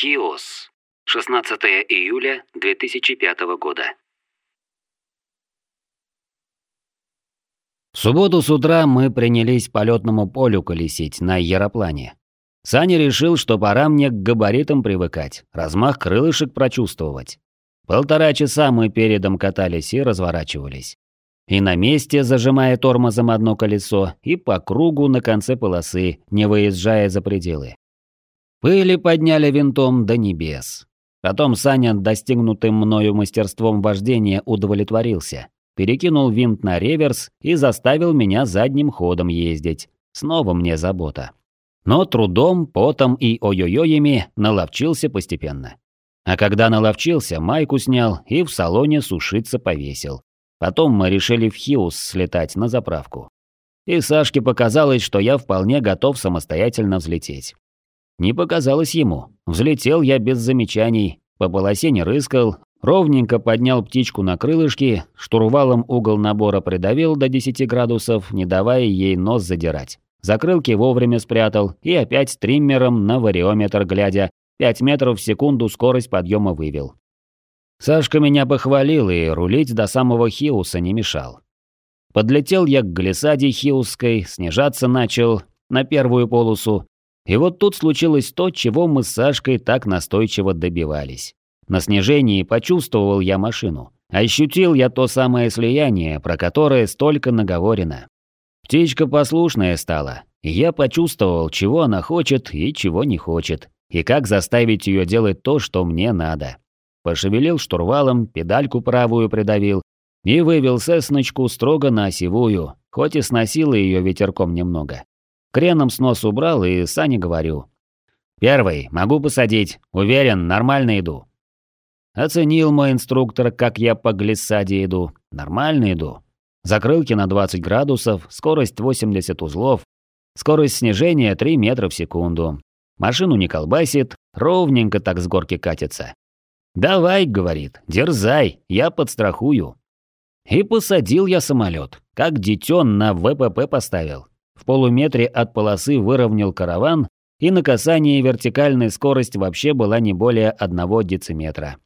Хиос. 16 июля 2005 года. В субботу с утра мы принялись по летному полю колесить на яроплане. Саня решил, что пора мне к габаритам привыкать, размах крылышек прочувствовать. Полтора часа мы передом катались и разворачивались. И на месте, зажимая тормозом одно колесо, и по кругу на конце полосы, не выезжая за пределы. Пыли подняли винтом до небес. Потом Саня, достигнутым мною мастерством вождения, удовлетворился. Перекинул винт на реверс и заставил меня задним ходом ездить. Снова мне забота. Но трудом, потом и ой-ой-ойями наловчился постепенно. А когда наловчился, майку снял и в салоне сушиться повесил. Потом мы решили в Хиус слетать на заправку. И Сашке показалось, что я вполне готов самостоятельно взлететь. Не показалось ему. Взлетел я без замечаний, по полосе не рыскал, ровненько поднял птичку на крылышки, штурвалом угол набора придавил до 10 градусов, не давая ей нос задирать. Закрылки вовремя спрятал и опять триммером на вариометр глядя, 5 метров в секунду скорость подъема вывел. Сашка меня похвалил и рулить до самого Хиуса не мешал. Подлетел я к глиссаде Хиусской, снижаться начал на первую полосу. И вот тут случилось то, чего мы с Сашкой так настойчиво добивались. На снижении почувствовал я машину. Ощутил я то самое слияние, про которое столько наговорено. Птичка послушная стала, и я почувствовал, чего она хочет и чего не хочет, и как заставить ее делать то, что мне надо. Пошевелил штурвалом, педальку правую придавил и вывел сесночку строго на осевую, хоть и сносило ее ветерком немного. Креном снос убрал и Сане говорю. «Первый, могу посадить, уверен, нормально иду». Оценил мой инструктор, как я по глиссаде иду. Нормально иду. Закрылки на 20 градусов, скорость 80 узлов, скорость снижения 3 метра в секунду. Машину не колбасит, ровненько так с горки катится. «Давай», — говорит, — «дерзай, я подстрахую». И посадил я самолет, как детен на ВПП поставил. В полуметре от полосы выровнял караван, и на касании вертикальной скорость вообще была не более одного дециметра.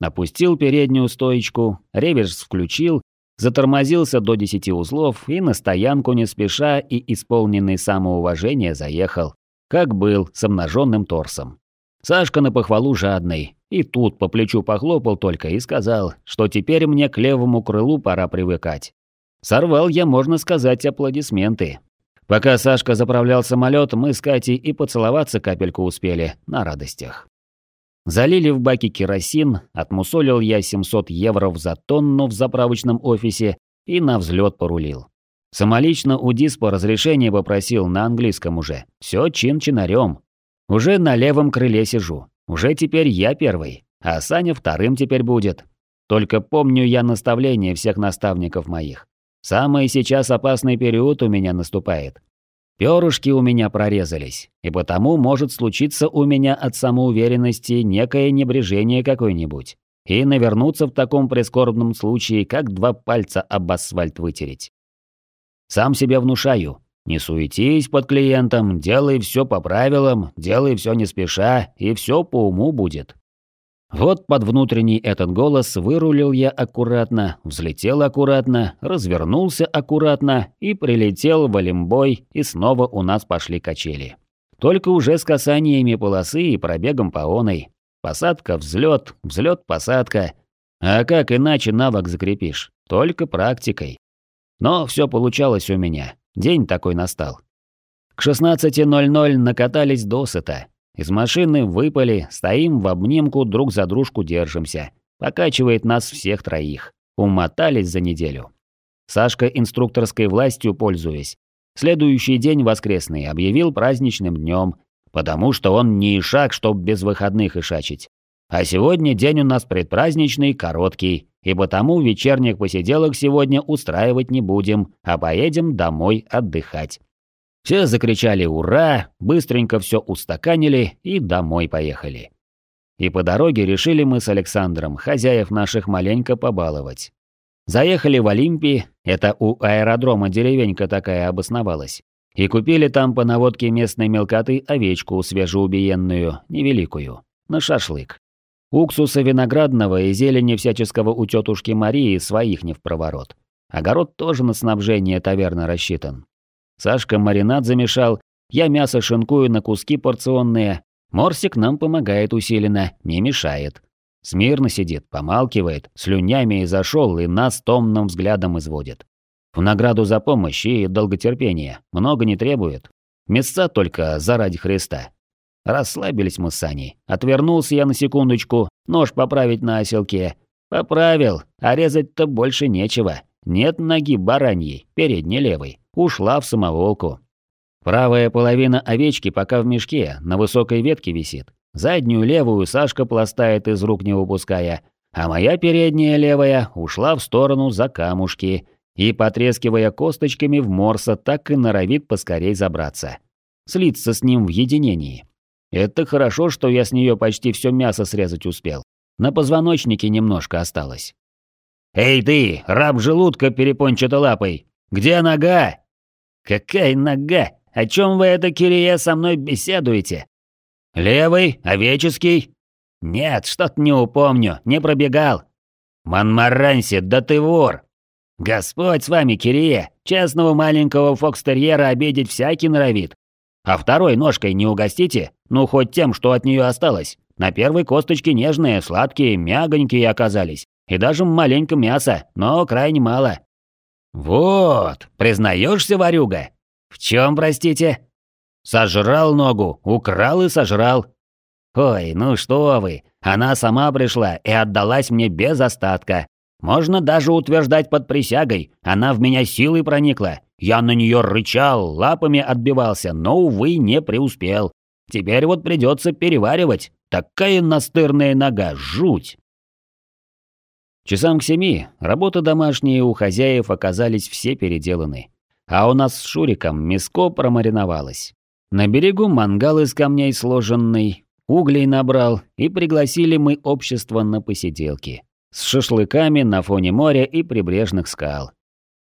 Опустил переднюю стоечку, реверс включил, затормозился до 10 узлов и на стоянку не спеша и исполненный самоуважения заехал, как был, с обнаженным торсом. Сашка на похвалу жадный, и тут по плечу похлопал только и сказал, что теперь мне к левому крылу пора привыкать. Сорвал я, можно сказать, аплодисменты. Пока Сашка заправлял самолет, мы с Катей и поцеловаться капельку успели, на радостях. Залили в баки керосин, отмусолил я 700 евро за тонну в заправочном офисе и на взлет порулил. Самолично у Диспо разрешение попросил на английском уже. Все чин-чинарем. Уже на левом крыле сижу. Уже теперь я первый, а Саня вторым теперь будет. Только помню я наставления всех наставников моих. Самый сейчас опасный период у меня наступает. Перышки у меня прорезались, и потому может случиться у меня от самоуверенности некое небрежение какое-нибудь. И навернуться в таком прискорбном случае, как два пальца об асфальт вытереть. Сам себя внушаю. Не суетись под клиентом, делай все по правилам, делай все не спеша, и все по уму будет. Вот под внутренний этот голос вырулил я аккуратно, взлетел аккуратно, развернулся аккуратно и прилетел в Олимбой, и снова у нас пошли качели. Только уже с касаниями полосы и пробегом по оной. Посадка, взлет, взлет, посадка. А как иначе навык закрепишь? Только практикой. Но все получалось у меня. День такой настал. К 16.00 накатались досыта. Из машины выпали, стоим в обнимку, друг за дружку держимся. Покачивает нас всех троих. Умотались за неделю. Сашка инструкторской властью пользуясь. Следующий день воскресный объявил праздничным днем, потому что он не ишак, чтоб без выходных ишачить. А сегодня день у нас предпраздничный, короткий, и потому вечерних посиделок сегодня устраивать не будем, а поедем домой отдыхать. Все закричали «Ура!», быстренько все устаканили и домой поехали. И по дороге решили мы с Александром хозяев наших маленько побаловать. Заехали в Олимпии, это у аэродрома деревенька такая обосновалась, и купили там по наводке местной мелкоты овечку свежеубиенную, невеликую. на шашлык. Уксуса виноградного и зелени всяческого у тетушки Марии своих не в проворот. Огород тоже на снабжение таверны рассчитан. Сашка маринад замешал, я мясо шинкую на куски порционные. Морсик нам помогает усиленно, не мешает. Смирно сидит, помалкивает, слюнями и зашел и нас томным взглядом изводит. В награду за помощь и долготерпение много не требует. Места только заради Христа. Расслабились мы с Саней. Отвернулся я на секундочку, нож поправить на оселке. Поправил, а резать-то больше нечего. Нет ноги бараньей, передней левой. Ушла в самоволку. Правая половина овечки пока в мешке, на высокой ветке висит. Заднюю левую Сашка пластает из рук не выпуская, а моя передняя левая ушла в сторону за камушки и, потрескивая косточками в морса, так и норовит поскорей забраться. Слиться с ним в единении. Это хорошо, что я с нее почти все мясо срезать успел. На позвоночнике немножко осталось. «Эй ты, раб желудка перепончатолапый! Где нога?» «Какая нога? О чем вы это, Кирия, со мной беседуете?» «Левый? Овеческий?» «Нет, что-то не упомню, не пробегал». «Манмаранси, да ты вор!» «Господь с вами, Кирия, честного маленького фокстерьера обидеть всякий норовит. А второй ножкой не угостите? Ну, хоть тем, что от нее осталось. На первой косточке нежные, сладкие, мягонькие оказались. И даже маленько мяса, но крайне мало. Вот, признаешься, ворюга? В чем, простите? Сожрал ногу, украл и сожрал. Ой, ну что вы, она сама пришла и отдалась мне без остатка. Можно даже утверждать под присягой, она в меня силой проникла, я на нее рычал, лапами отбивался, но, увы, не преуспел. Теперь вот придется переваривать. Такая настырная нога, жуть. Часам к семи работы домашние у хозяев оказались все переделаны. А у нас с Шуриком миско промариновалось. На берегу мангал из камней сложенный, углей набрал, и пригласили мы общество на посиделки. С шашлыками на фоне моря и прибрежных скал.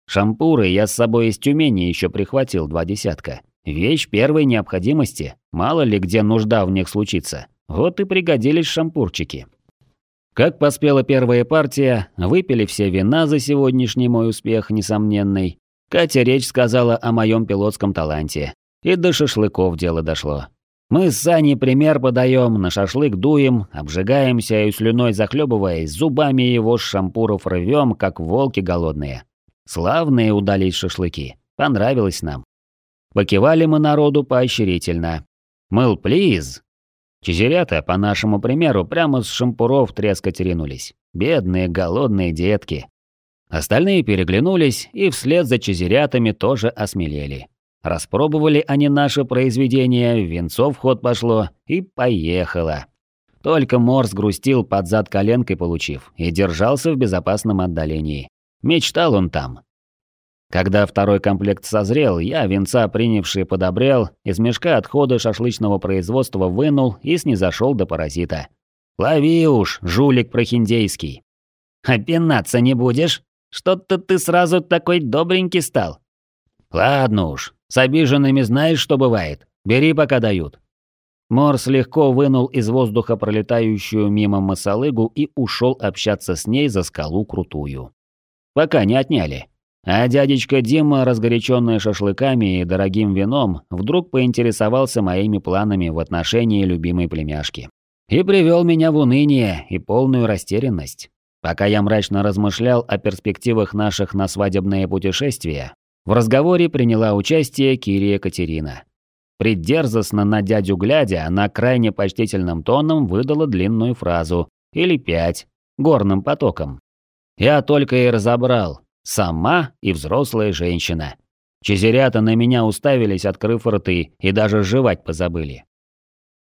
Шампуры я с собой из Тюмени еще прихватил два десятка. Вещь первой необходимости, мало ли где нужда в них случится. Вот и пригодились шампурчики. Как поспела первая партия, выпили все вина за сегодняшний мой успех несомненный. Катя речь сказала о моем пилотском таланте. И до шашлыков дело дошло. Мы с Саней пример подаем, на шашлык дуем, обжигаемся и слюной захлебываясь, зубами его с шампуров рвем, как волки голодные. Славные удались шашлыки. Понравилось нам. Покивали мы народу поощрительно. Мыл, плиз. Чезерята, по нашему примеру, прямо с шампуров трескать ринулись. Бедные, голодные детки. Остальные переглянулись и вслед за чезерятами тоже осмелели. Распробовали они наше произведение, венцов в ход пошло и поехало. Только Морс грустил под зад коленкой получив и держался в безопасном отдалении. Мечтал он там. Когда второй комплект созрел, я, венца принявший, подобрел, из мешка отхода шашлычного производства вынул и снизошел до паразита. «Лови уж, жулик прохиндейский!» «Опинаться не будешь? Что-то ты сразу такой добренький стал!» «Ладно уж, с обиженными знаешь, что бывает. Бери, пока дают». Морс легко вынул из воздуха пролетающую мимо масалыгу и ушел общаться с ней за скалу крутую. Пока не отняли. А дядечка Дима, разгоряченный шашлыками и дорогим вином, вдруг поинтересовался моими планами в отношении любимой племяшки. И привел меня в уныние и полную растерянность. Пока я мрачно размышлял о перспективах наших на свадебное путешествие, в разговоре приняла участие Кирия Катерина. Придерзостно на дядю глядя, она крайне почтительным тоном выдала длинную фразу, или пять, горным потоком, я только и разобрал. Сама и взрослая женщина. Чезерята на меня уставились, открыв рты, и даже жевать позабыли.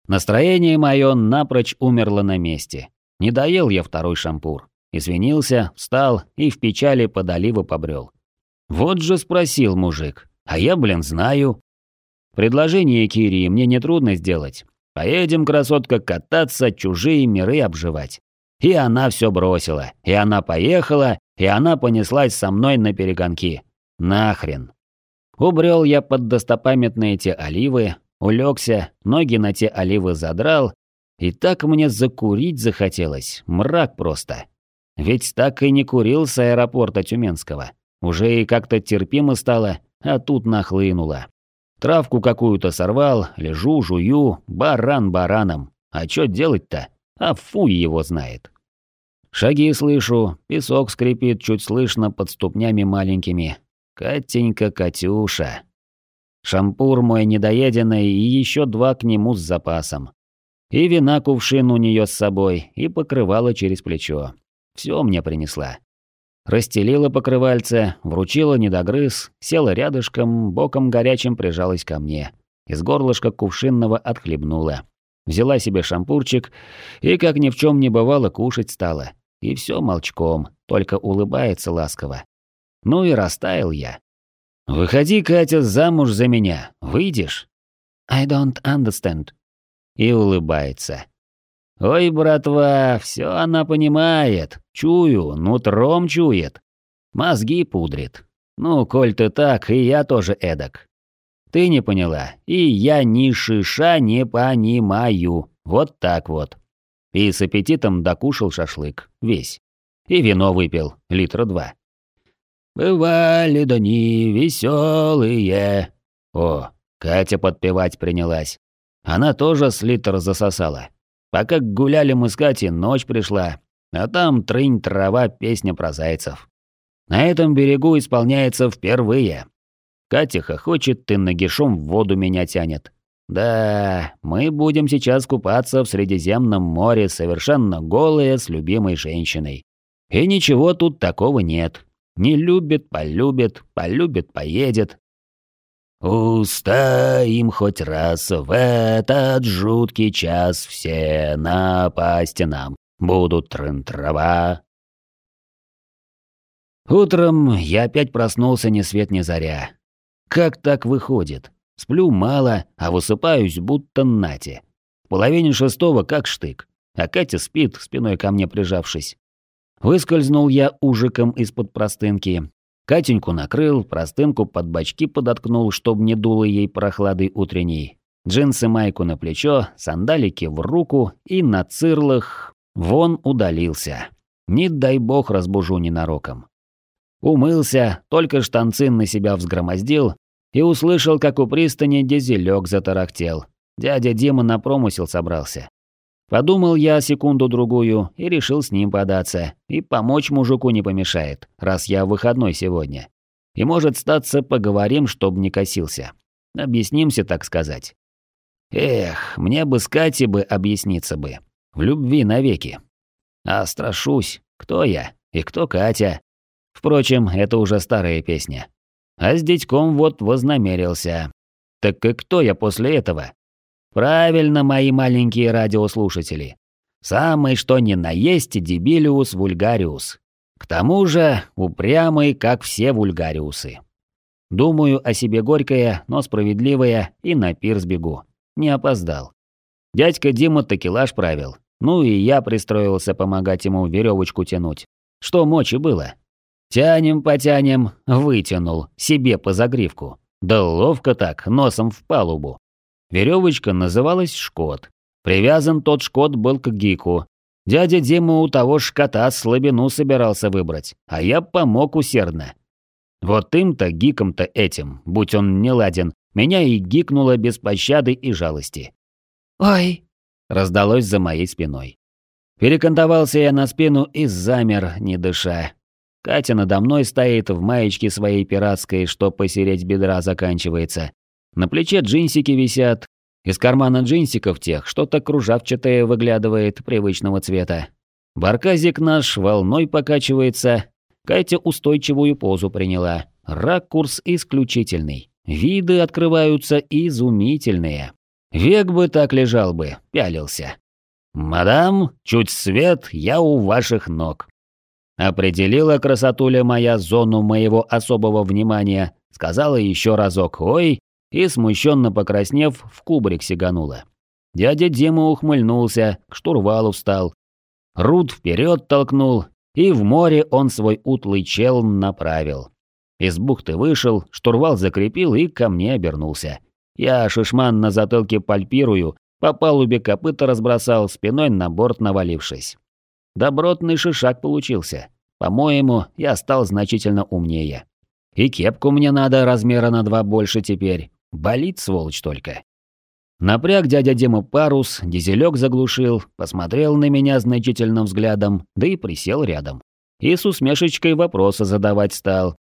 Настроение мое напрочь умерло на месте. Не доел я второй шампур. Извинился, встал и в печали под оливы побрел. Вот же спросил мужик. А я, блин, знаю. Предложение Кирии мне нетрудно сделать. Поедем, красотка, кататься, чужие миры обживать. И она все бросила, и она поехала, и она понеслась со мной на перегонки. Нахрен. Убрел я под достопамятные те оливы, улегся, ноги на те оливы задрал, И так мне закурить захотелось, мрак просто. Ведь так и не курил с аэропорта Тюменского. Уже и как-то терпимо стало, а тут нахлынуло. Травку какую-то сорвал, лежу, жую, баран бараном. А чё делать-то? А фуй его знает. Шаги слышу, песок скрипит чуть слышно под ступнями маленькими. Катенька, Катюша. Шампур мой недоеденный и еще два к нему с запасом. И вина кувшин у нее с собой, и покрывало через плечо. Все мне принесла. Расстелила покрывальце, вручила недогрыз, села рядышком, боком горячим прижалась ко мне. Из горлышка кувшинного отхлебнула. Взяла себе шампурчик и, как ни в чем не бывало, кушать стала. И все молчком, только улыбается ласково. Ну и растаял я. «Выходи, Катя, замуж за меня. Выйдешь?» «I don't understand». И улыбается. «Ой, братва, все она понимает. Чую, нутром чует. Мозги пудрит. Ну, коль ты так, и я тоже эдак. Ты не поняла, и я ни шиша не понимаю. Вот так вот». И с аппетитом докушал шашлык. Весь. И вино выпил. Литра два. «Бывали дни веселые. О, Катя подпевать принялась. Она тоже с литр засосала. Пока гуляли мы с Катей, ночь пришла, а там трынь трава, песня про зайцев. На этом берегу исполняется впервые. Катя хохочет, ты нагишом в воду меня тянет. Да, мы будем сейчас купаться в Средиземном море совершенно голые с любимой женщиной. И ничего тут такого нет. Не любит, полюбит, полюбит, поедет, Устоим хоть раз в этот жуткий час все напасти нам будут трын-трава. Утром я опять проснулся ни свет ни заря. Как так выходит? Сплю мало, а высыпаюсь будто нати. В половине шестого как штык, а Катя спит, спиной ко мне прижавшись. Выскользнул я ужиком из-под простынки, Катеньку накрыл, простынку под бочки подоткнул, чтоб не дуло ей прохладой утренней. Джинсы майку на плечо, сандалики в руку и на цирлах вон удалился. Не дай бог разбужу ненароком. Умылся, только штанцы на себя взгромоздил и услышал, как у пристани дизелёк затарахтел. Дядя Дима на промысел собрался. Подумал я секунду-другую и решил с ним податься. И помочь мужику не помешает, раз я выходной сегодня. И может статься поговорим, чтоб не косился. Объяснимся, так сказать. Эх, мне бы с Катей бы объясниться бы. В любви навеки. А страшусь, кто я и кто Катя. Впрочем, это уже старая песня. А с дядьком вот вознамерился. Так и кто я после этого? Правильно, мои маленькие радиослушатели. Самый что ни на есть дебилиус вульгариус. К тому же упрямый, как все вульгариусы. Думаю о себе горькое, но справедливое, и на пир сбегу. Не опоздал. Дядька Дима такелаж правил. Ну и я пристроился помогать ему веревочку тянуть. Что мочи было. Тянем-потянем, вытянул, себе по загривку. Да ловко так, носом в палубу. Веревочка называлась Шкот. Привязан тот Шкот был к Гику. Дядя Дима у того шкота слабину собирался выбрать, а я помог усердно. Вот им-то, гиком-то этим, будь он не ладен, меня и гикнуло без пощады и жалости. «Ой!» — раздалось за моей спиной. Перекантовался я на спину и замер, не дыша. Катя надо мной стоит в маечке своей пиратской, что посереть бедра заканчивается. На плече джинсики висят. Из кармана джинсиков тех что-то кружавчатое выглядывает привычного цвета. Барказик наш волной покачивается. Катя устойчивую позу приняла. Ракурс исключительный. Виды открываются изумительные. Век бы так лежал бы, пялился. «Мадам, чуть свет, я у ваших ног». Определила красотуля моя зону моего особого внимания, сказала еще разок «Ой», и, смущенно покраснев, в кубрик сиганула. Дядя Дима ухмыльнулся, к штурвалу встал. Руд вперед толкнул, и в море он свой утлый челн направил. Из бухты вышел, штурвал закрепил и ко мне обернулся. Я шишман на затылке пальпирую, По палубе копыта разбросал, спиной на борт навалившись. Добротный шишак получился. По-моему, я стал значительно умнее. И кепку мне надо размера на два больше теперь. Болит, сволочь, только. Напряг дядя Дима парус, дизелек заглушил, посмотрел на меня значительным взглядом, да и присел рядом. И с усмешечкой вопросы задавать стал.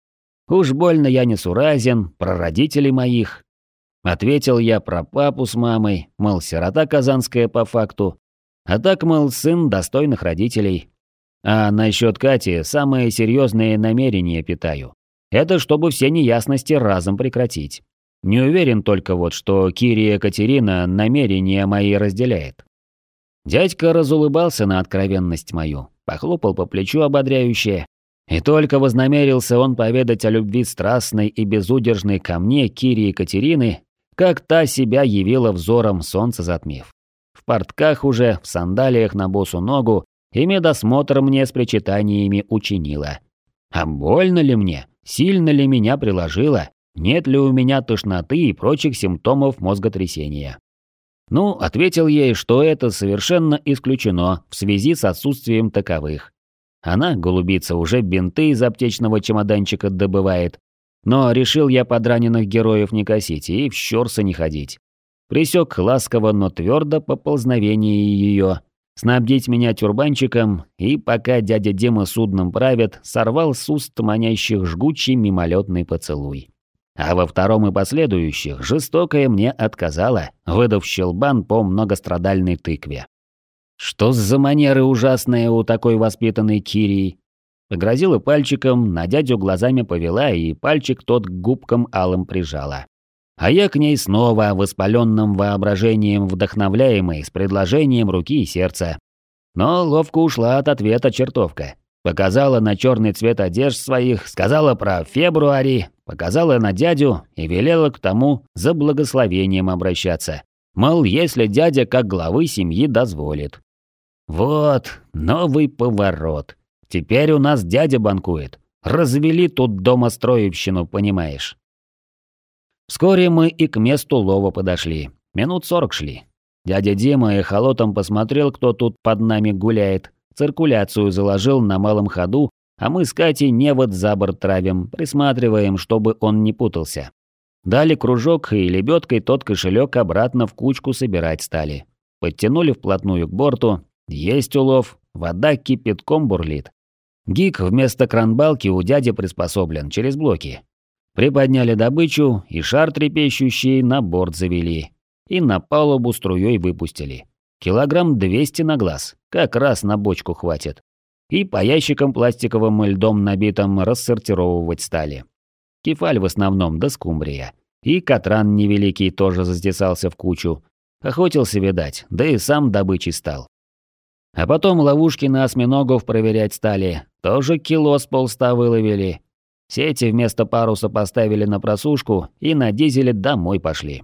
Уж больно я несуразен, про родителей моих. Ответил я про папу с мамой, мол, сирота казанская по факту. А так, мол, сын достойных родителей. А насчет Кати самые серьезные намерения питаю. Это чтобы все неясности разом прекратить. Не уверен только вот, что Кирия Катерина намерения мои разделяет. Дядька разулыбался на откровенность мою, похлопал по плечу ободряюще. И только вознамерился он поведать о любви страстной и безудержной ко мне Кирии Катерины, как та себя явила взором солнца затмив. Портках уже, в сандалиях на босу ногу, и медосмотр мне с причитаниями учинила. А больно ли мне? Сильно ли меня приложило? Нет ли у меня тошноты и прочих симптомов мозготрясения? Ну, ответил ей, что это совершенно исключено в связи с отсутствием таковых. Она, голубица, уже бинты из аптечного чемоданчика добывает. Но решил я подраненных героев не косить и в щорсы не ходить. Присек ласково, но твердо поползновение ее, снабдить меня тюрбанчиком, и пока дядя Дима судном правит, сорвал с уст манящих жгучий мимолетный поцелуй. А во втором и последующих жестокая мне отказала, выдав щелбан по многострадальной тыкве. Что за манеры ужасные у такой воспитанной Кирии? Погрозила пальчиком, на дядю глазами повела, и пальчик тот к губкам алым прижала. А я к ней снова, воспаленным воображением вдохновляемый, с предложением руки и сердца. Но ловко ушла от ответа чертовка. Показала на черный цвет одежд своих, сказала про фебруари, показала на дядю и велела к тому за благословением обращаться. Мол, если дядя как главы семьи дозволит. Вот, новый поворот. Теперь у нас дядя банкует. Развели тут домостроевщину, понимаешь. Вскоре мы и к месту лова подошли. Минут сорок шли. Дядя Дима эхолотом посмотрел, кто тут под нами гуляет. Циркуляцию заложил на малом ходу, а мы с Катей невод за борт травим, присматриваем, чтобы он не путался. Дали кружок и лебедкой тот кошелек обратно в кучку собирать стали. Подтянули вплотную к борту. Есть улов, вода кипятком бурлит. Гик вместо кранбалки у дяди приспособлен через блоки. Приподняли добычу и шар трепещущий на борт завели. И на палубу струей выпустили. Килограмм 200 на глаз, как раз на бочку хватит. И по ящикам пластиковым льдом набитым рассортировывать стали. Кефаль в основном да скумбрия. И катран невеликий тоже заздесался в кучу. Охотился, видать, да и сам добычей стал. А потом ловушки на осьминогов проверять стали. Тоже кило с полста выловили. Сети вместо паруса поставили на просушку и на дизеле домой пошли.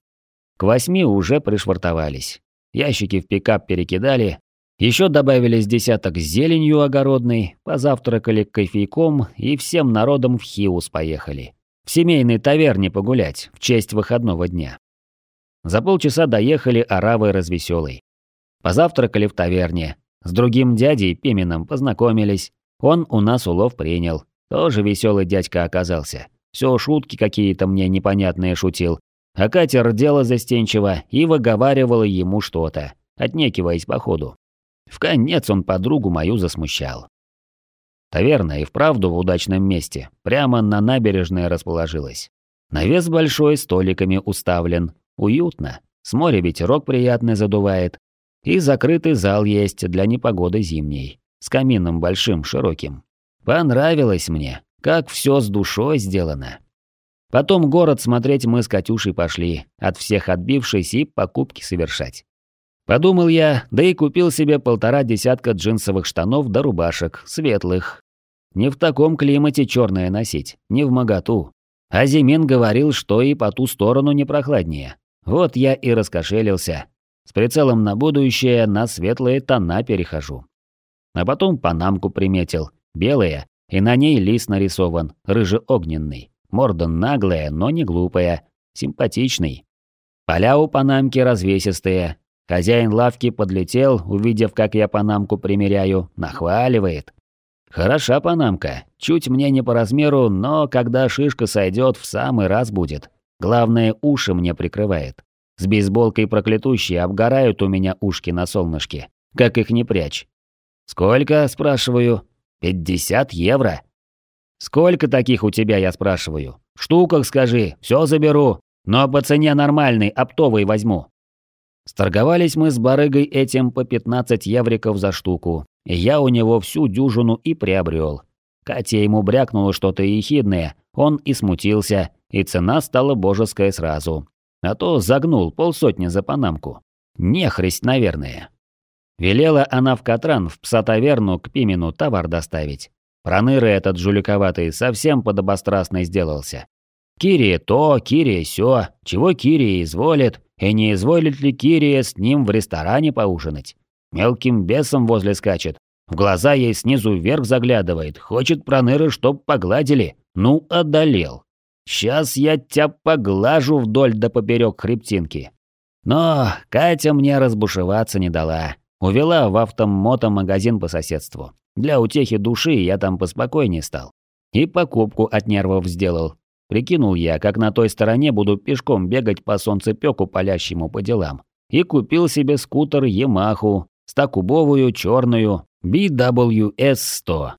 К восьми уже пришвартовались. Ящики в пикап перекидали. Еще добавились десяток с зеленью огородной, позавтракали кофейком и всем народом в Хиус поехали. В семейной таверне погулять в честь выходного дня. За полчаса доехали оравой развеселой. Позавтракали в таверне. С другим дядей Пименом познакомились. Он у нас улов принял. Тоже веселый дядька оказался. Все шутки какие-то мне непонятные шутил. А Катя рдела застенчиво и выговаривала ему что-то, отнекиваясь по ходу. В конец он подругу мою засмущал. Таверна и вправду в удачном месте, прямо на набережной расположилась. Навес большой, столиками уставлен, уютно, с моря ветерок приятный задувает. И закрытый зал есть для непогоды зимней, с камином большим, широким. Понравилось мне, как все с душой сделано. Потом город смотреть мы с Катюшей пошли, от всех отбившись и покупки совершать. Подумал я, да и купил себе полтора десятка джинсовых штанов да рубашек, светлых. Не в таком климате черное носить, не в моготу. А Зимин говорил, что и по ту сторону не прохладнее. Вот я и раскошелился. С прицелом на будущее на светлые тона перехожу. А потом панамку приметил, Белая, и на ней лис нарисован, рыжеогненный. Морда наглая, но не глупая. Симпатичный. Поля у панамки развесистые. Хозяин лавки подлетел, увидев, как я панамку примеряю, нахваливает. Хороша панамка, чуть мне не по размеру, но когда шишка сойдет, в самый раз будет. Главное, уши мне прикрывает. С бейсболкой проклятущей обгорают у меня ушки на солнышке. Как их не прячь? «Сколько?» – спрашиваю. «Пятьдесят евро». «Сколько таких у тебя?» – я спрашиваю. «В штуках скажи, все заберу, но по цене нормальной, оптовой возьму». Сторговались мы с барыгой этим по 15 евриков за штуку, и я у него всю дюжину и приобрел. Катя ему брякнула что-то ехидное, он и смутился, и цена стала божеская сразу. А то загнул полсотни за панамку. Нехресть, наверное. Велела она в Катран, в пса-таверну к Пимену товар доставить. Проныры этот жуликоватый совсем подобострастный сделался. Кирия то, Кирия сё, чего Кирия изволит, и не изволит ли Кирия с ним в ресторане поужинать. Мелким бесом возле скачет, в глаза ей снизу вверх заглядывает, хочет проныры, чтоб погладили. Ну, одолел. Сейчас я тебя поглажу вдоль да поперек хребтинки. Но Катя мне разбушеваться не дала. Увела в автомотомагазин по соседству. Для утехи души я там поспокойнее стал. И покупку от нервов сделал. Прикинул я, как на той стороне буду пешком бегать по солнцепёку палящему по делам. И купил себе скутер Ямаху, стакубовую, черную, BWS-100.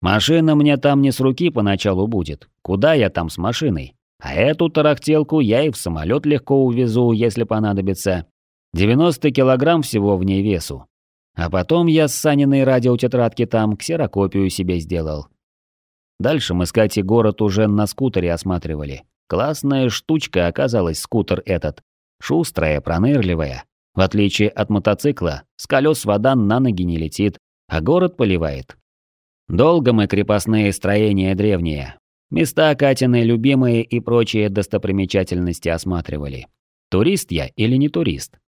Машина мне там не с руки поначалу будет. Куда я там с машиной? А эту тарахтелку я и в самолет легко увезу, если понадобится. 90 килограмм всего в ней весу. А потом я с Саниной радиотетрадки там ксерокопию себе сделал. Дальше мы с Катей город уже на скутере осматривали. Классная штучка оказалась скутер этот. Шустрая, пронырливая. В отличие от мотоцикла, с колес вода на ноги не летит, а город поливает. Долго мы крепостные строения древние, места Катины любимые и прочие достопримечательности осматривали. Турист я или не турист?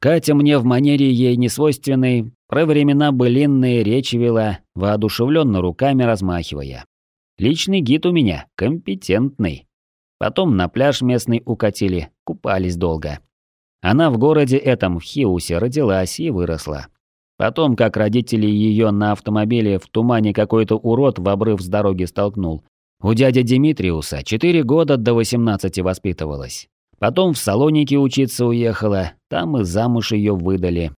Катя мне в манере ей несвойственной про времена былинные речи вела, воодушевленно руками размахивая. Личный гид у меня компетентный. Потом на пляж местный укатили, купались долго. Она в городе этом, в Хиусе, родилась и выросла. Потом, как родители ее на автомобиле в тумане какой-то урод в обрыв с дороги столкнул. У дяди Димитриуса четыре года до 18 воспитывалась. Потом в Салоники учиться уехала, там и замуж ее выдали.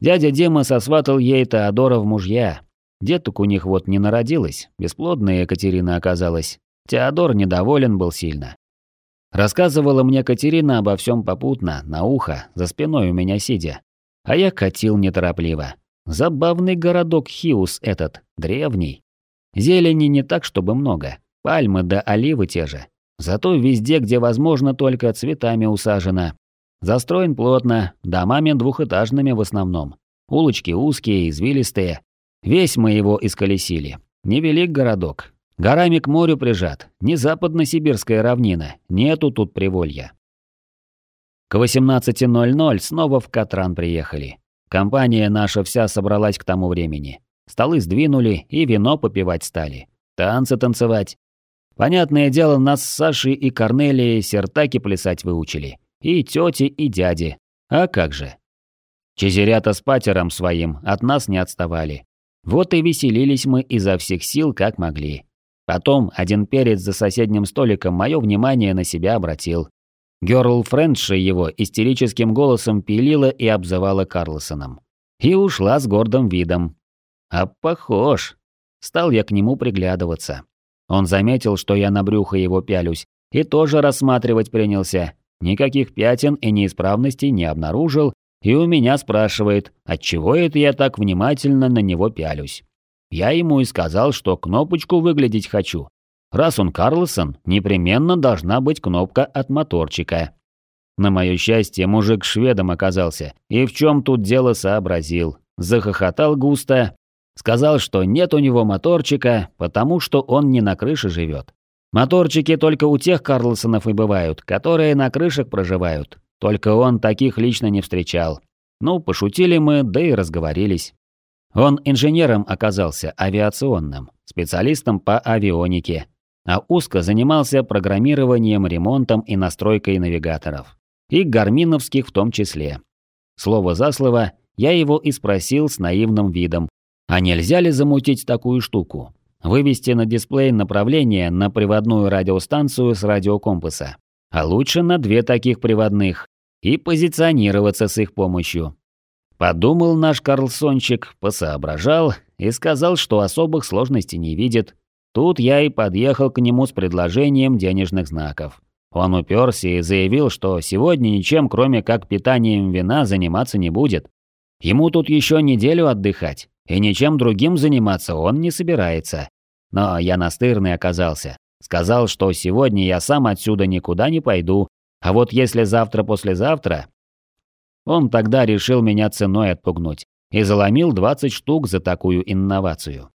Дядя Дима сосватал ей Теодора в мужья. Деток у них вот не народилось, бесплодная Екатерина оказалась. Теодор недоволен был сильно. Рассказывала мне Катерина обо всем попутно, на ухо, за спиной у меня сидя. А я катил неторопливо. Забавный городок Хиус этот, древний. Зелени не так, чтобы много. Пальмы да оливы те же. Зато везде, где возможно, только цветами усажено. Застроен плотно, домами двухэтажными в основном. Улочки узкие, извилистые. Весь мы его исколесили. Невелик городок. Горами к морю прижат. Не западно-сибирская равнина. Нету тут приволья. К 18.00 снова в Катран приехали. Компания наша вся собралась к тому времени. Столы сдвинули и вино попивать стали. Танцы танцевать. Понятное дело, нас с Сашей и Корнелией сертаки плясать выучили. И тети, и дяди. А как же? Чезерята с патером своим от нас не отставали. Вот и веселились мы изо всех сил, как могли. Потом один перец за соседним столиком мое внимание на себя обратил. Гёрл-френдша его истерическим голосом пилила и обзывала Карлсоном. И ушла с гордым видом. А похож. Стал я к нему приглядываться. Он заметил, что я на брюхо его пялюсь, и тоже рассматривать принялся. Никаких пятен и неисправностей не обнаружил, и у меня спрашивает, отчего это я так внимательно на него пялюсь. Я ему и сказал, что кнопочку выглядеть хочу, Раз он Карлсон, непременно должна быть кнопка от моторчика. На мое счастье, мужик шведом оказался и в чем тут дело сообразил. Захохотал густо, сказал, что нет у него моторчика, потому что он не на крыше живет. Моторчики только у тех Карлсонов и бывают, которые на крышах проживают. Только он таких лично не встречал. Ну, пошутили мы, да и разговорились. Он инженером оказался авиационным, специалистом по авионике, а узко занимался программированием, ремонтом и настройкой навигаторов. И гарминовских в том числе. Слово за слово, я его и спросил с наивным видом, а нельзя ли замутить такую штуку? Вывести на дисплей направление на приводную радиостанцию с радиокомпаса, а лучше на две таких приводных, и позиционироваться с их помощью. Подумал наш Карлсончик, посоображал и сказал, что особых сложностей не видит. Тут я и подъехал к нему с предложением денежных знаков. Он уперся и заявил, что сегодня ничем, кроме как питанием вина, заниматься не будет. Ему тут еще неделю отдыхать, и ничем другим заниматься он не собирается. Но я настырный оказался. Сказал, что сегодня я сам отсюда никуда не пойду, а вот если завтра-послезавтра... Он тогда решил меня ценой отпугнуть и заломил 20 штук за такую инновацию.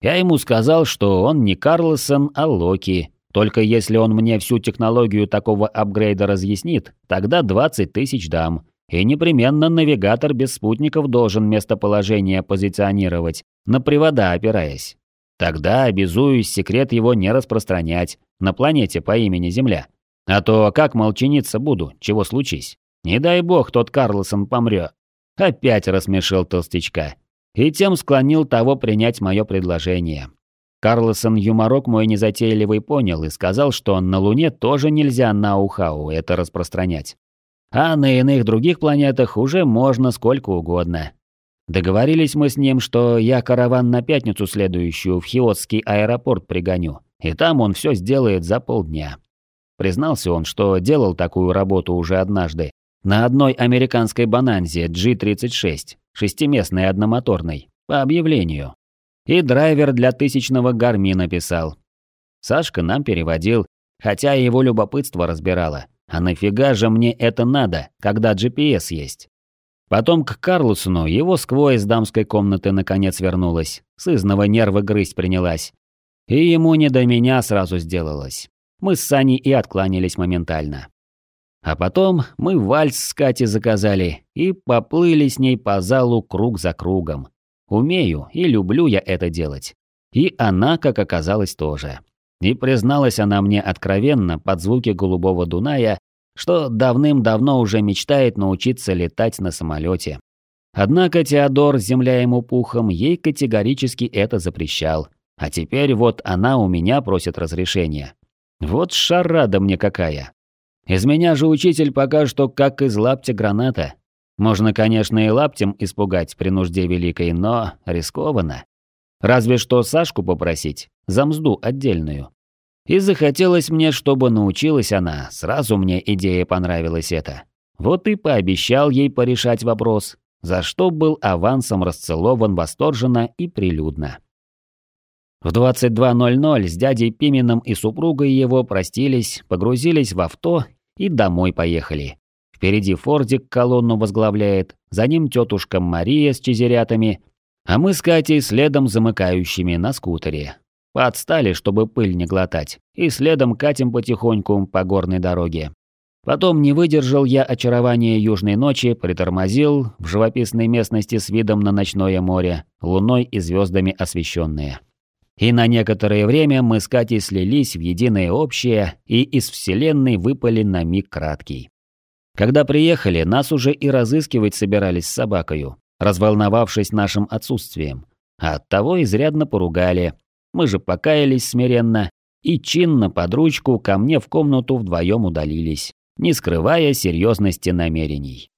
Я ему сказал, что он не Карлсон, а Локи, только если он мне всю технологию такого апгрейда разъяснит, тогда 20 тысяч дам. И непременно навигатор без спутников должен местоположение позиционировать, на привода опираясь. Тогда обязуюсь секрет его не распространять на планете по имени Земля. А то как молчаниться буду, чего случись. Не дай бог тот Карлсон помрет. Опять рассмешил толстячка. И тем склонил того принять мое предложение. Карлсон юморок мой незатейливый понял и сказал, что на Луне тоже нельзя ноу-хау это распространять. А на иных других планетах уже можно сколько угодно. Договорились мы с ним, что я караван на пятницу следующую в Хиотский аэропорт пригоню, и там он все сделает за полдня. Признался он, что делал такую работу уже однажды, на одной американской бананзе G36, шестиместной одномоторной, по объявлению. И драйвер для тысячного гарми написал. Сашка нам переводил, хотя его любопытство разбирало. А нафига же мне это надо, когда GPS есть? Потом к Карлсону его скво из дамской комнаты наконец вернулась, сызного нервы грызть принялась. И ему не до меня сразу сделалось. Мы с Саней и откланялись моментально. А потом мы вальс с Катей заказали и поплыли с ней по залу круг за кругом. Умею и люблю я это делать. И она, как оказалось, тоже. И призналась она мне откровенно под звуки голубого Дуная, что давным-давно уже мечтает научиться летать на самолете. Однако Теодор, земля ему пухом, ей категорически это запрещал. А теперь вот она у меня просит разрешения. Вот шарада мне какая. Из меня же учитель пока что как из лаптя граната. Можно, конечно, и лаптем испугать при нужде великой, но рискованно. Разве что Сашку попросить, за мзду отдельную. И захотелось мне, чтобы научилась она, сразу мне идея понравилась эта. Вот и пообещал ей порешать вопрос, за что был авансом расцелован восторженно и прилюдно. В 22.00 с дядей Пименом и супругой его простились, погрузились в авто и домой поехали. Впереди Фордик колонну возглавляет, за ним тетушка Мария с чезерятами, а мы с Катей следом замыкающими на скутере. Подстали, чтобы пыль не глотать, и следом катим потихоньку по горной дороге. Потом не выдержал я очарования южной ночи, притормозил в живописной местности с видом на ночное море, луной и звездами освещенные. И на некоторое время мы с Катей слились в единое общее и из Вселенной выпали на миг краткий. Когда приехали, нас уже и разыскивать собирались с собакою, разволновавшись нашим отсутствием. А оттого изрядно поругали. Мы же покаялись смиренно и чинно под ручку ко мне в комнату вдвоем удалились, не скрывая серьезности намерений.